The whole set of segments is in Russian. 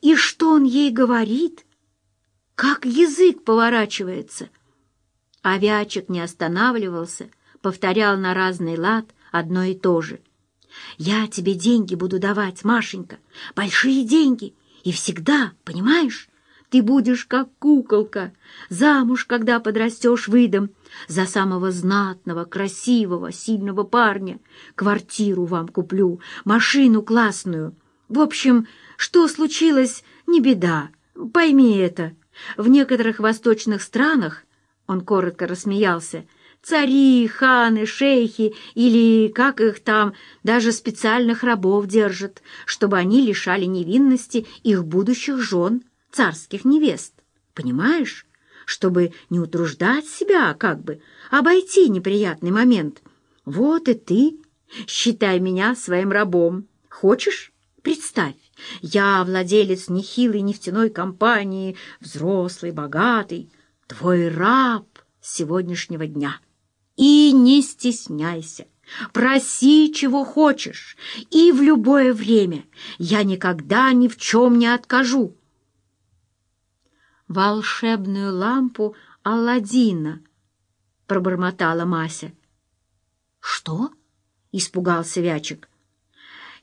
И что он ей говорит? Как язык поворачивается? А Вячик не останавливался, повторял на разный лад одно и то же. «Я тебе деньги буду давать, Машенька, большие деньги, и всегда, понимаешь? Ты будешь как куколка, замуж, когда подрастешь, выдам, за самого знатного, красивого, сильного парня. Квартиру вам куплю, машину классную. В общем, что случилось, не беда, пойми это. В некоторых восточных странах, он коротко рассмеялся, цари, ханы, шейхи или, как их там, даже специальных рабов держат, чтобы они лишали невинности их будущих жен, царских невест. Понимаешь? Чтобы не утруждать себя, как бы, обойти неприятный момент. Вот и ты, считай меня своим рабом. Хочешь? Представь, я владелец нехилой нефтяной компании, взрослый, богатый, твой раб сегодняшнего дня. И не стесняйся, проси, чего хочешь, и в любое время я никогда ни в чем не откажу. Волшебную лампу Алладина, пробормотала Мася. Что? испугался Вячик.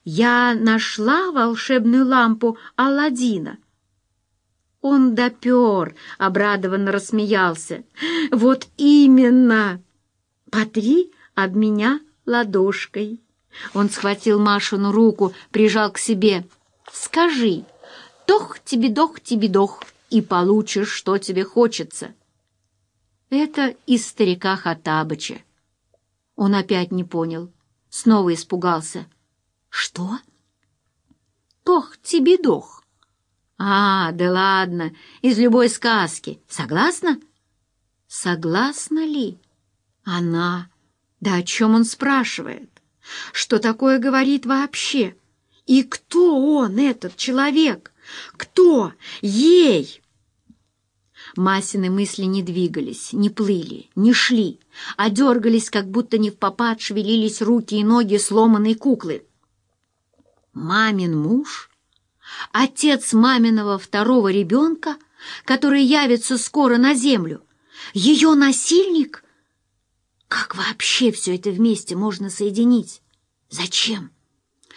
Я нашла волшебную лампу Алладина. Он допер, обрадованно рассмеялся. Вот именно! «Потри об меня ладошкой». Он схватил Машину руку, прижал к себе. «Скажи, дох тебе, дох тебе, дох, и получишь, что тебе хочется». Это из старика Хатабыча. Он опять не понял, снова испугался. «Что?» «Тох тебе дох». «А, да ладно, из любой сказки. Согласна?» «Согласна ли?» Она? Да о чем он спрашивает? Что такое говорит вообще? И кто он, этот человек? Кто? Ей! Масины мысли не двигались, не плыли, не шли, а дергались, как будто не в попад шевелились руки и ноги сломанной куклы. Мамин муж? Отец маминого второго ребенка, который явится скоро на землю? Ее насильник? Как вообще все это вместе можно соединить? Зачем?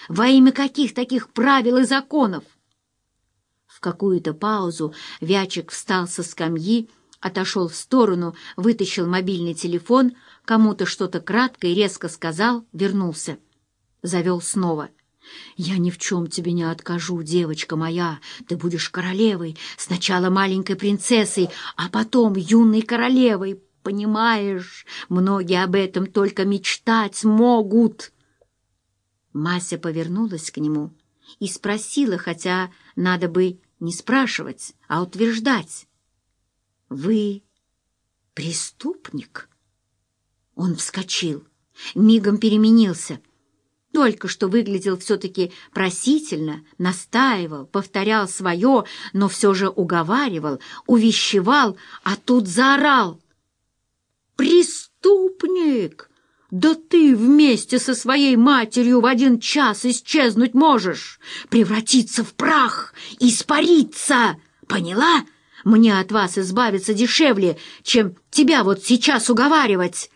Во имя каких таких правил и законов? В какую-то паузу Вячик встал со скамьи, отошел в сторону, вытащил мобильный телефон, кому-то что-то кратко и резко сказал, вернулся. Завел снова. «Я ни в чем тебе не откажу, девочка моя. Ты будешь королевой, сначала маленькой принцессой, а потом юной королевой, понимаешь, многие об этом только мечтать могут. Мася повернулась к нему и спросила, хотя надо бы не спрашивать, а утверждать. «Вы преступник?» Он вскочил, мигом переменился. Только что выглядел все-таки просительно, настаивал, повторял свое, но все же уговаривал, увещевал, а тут заорал — «Преступник! Да ты вместе со своей матерью в один час исчезнуть можешь, превратиться в прах, испариться! Поняла? Мне от вас избавиться дешевле, чем тебя вот сейчас уговаривать!»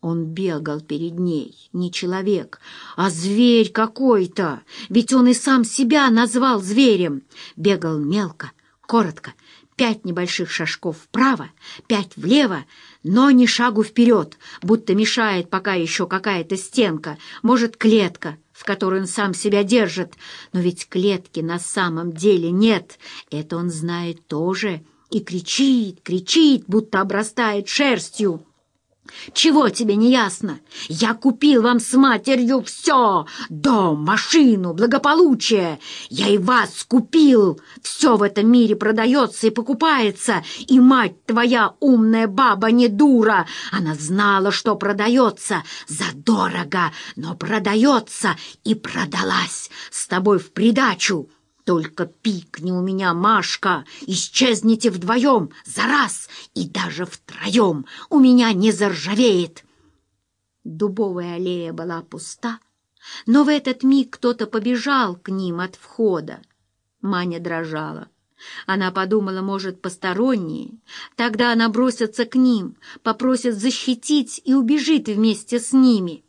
Он бегал перед ней, не человек, а зверь какой-то, ведь он и сам себя назвал зверем. Бегал мелко, коротко, пять небольших шажков вправо, пять влево, но ни шагу вперед, будто мешает пока еще какая-то стенка, может, клетка, в которой он сам себя держит. Но ведь клетки на самом деле нет, это он знает тоже, и кричит, кричит, будто обрастает шерстью. Чего тебе не ясно? Я купил вам с матерью все, дом, машину, благополучие. Я и вас купил. Все в этом мире продается и покупается, и мать твоя умная баба не дура. Она знала, что продается задорого, но продается и продалась с тобой в придачу. Только пикни у меня, Машка, исчезните вдвоем, за раз, и даже втроем у меня не заржавеет. Дубовая аллея была пуста, но в этот миг кто-то побежал к ним от входа. Маня дрожала. Она подумала, может, посторонние. Тогда она бросится к ним, попросит защитить и убежит вместе с ними.